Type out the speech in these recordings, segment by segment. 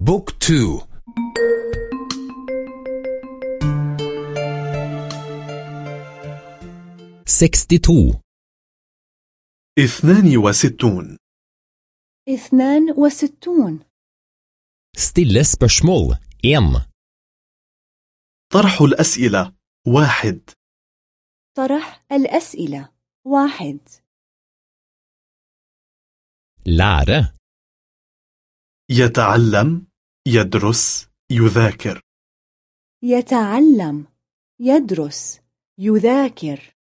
Book to. Sekstito اثنان وستون. اثنان وستون. Stille spørsmål 1. طرح الأسئلة. واحد. طرح الأسئلة. واحد. Lære. يتعلم. يدرس يذاكر يتعلم يدرس يذاكر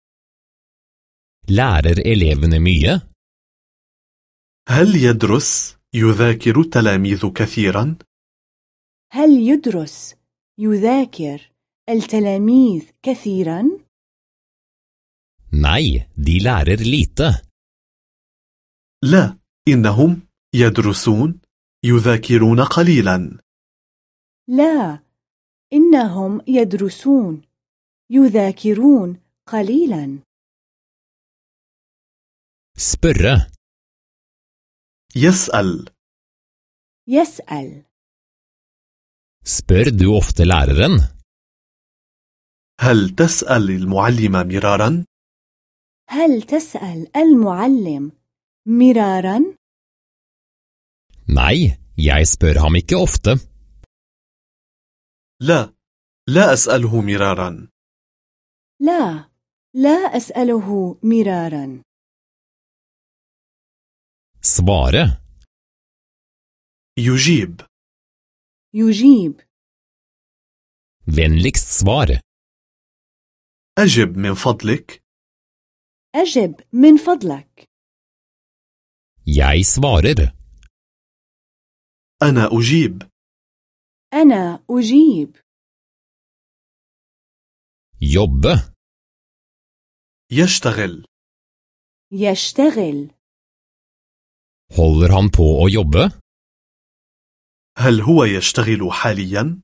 Lærer elevene mye? هل يدرس يذاكر التلاميذ كثيرا؟ هل يدرس يذاكر التلاميذ كثيرا؟ Nei, de lærer lite. لا إنهم يدرسون يذاكرون قليلا لا إنهم يدرسون يذاكرون قليلا Spørre. يسأل يسأل Spør du ofte læreren? هل تسأل المعلم مرارا؟ هل تسأل المعلم مرارا؟ Nei, jeg spør ham ikke ofte. لا لا أسأله مرارا لا لا أسأله مرارا Svare. يجيب يجيب Vennligst svar. أجب من فضلك أجب من فضلك Jeg svarer. أنا أجيب أنا أجيب Jobbe. يشتغل يشتغل Holder han på å jobbe? هل هو يشتغل حاليا؟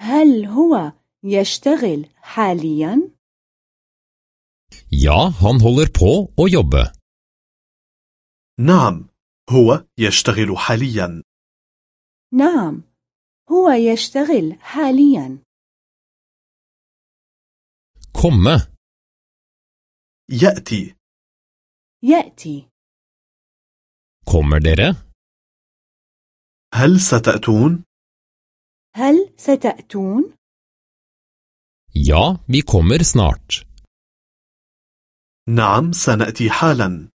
هل هو يشتغل حاليا؟ Ja, han holder på å jobbe. نعم هو يشتغل حاليا نعم هو يشتغل حاليا Komme. يأتي يأتي Kommer dere? هل ستأتون؟ هل ستأتون؟ Ja, vi kommer snart. نعم سنأتي حالا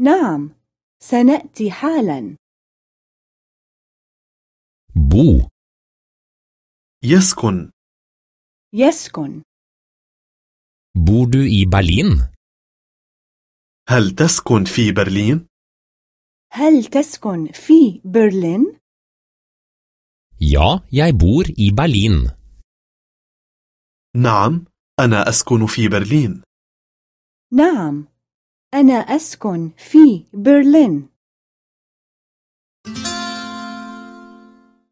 نعم سنأتي حالا Bo. يسكن يسكن Bor du i Berlin? هل تسكن في برلين؟ هل تسكن في برلين؟ Ja, jeg bor i Berlin. نعم أنا أسكن في برلين نعم أنا أسكن في برلين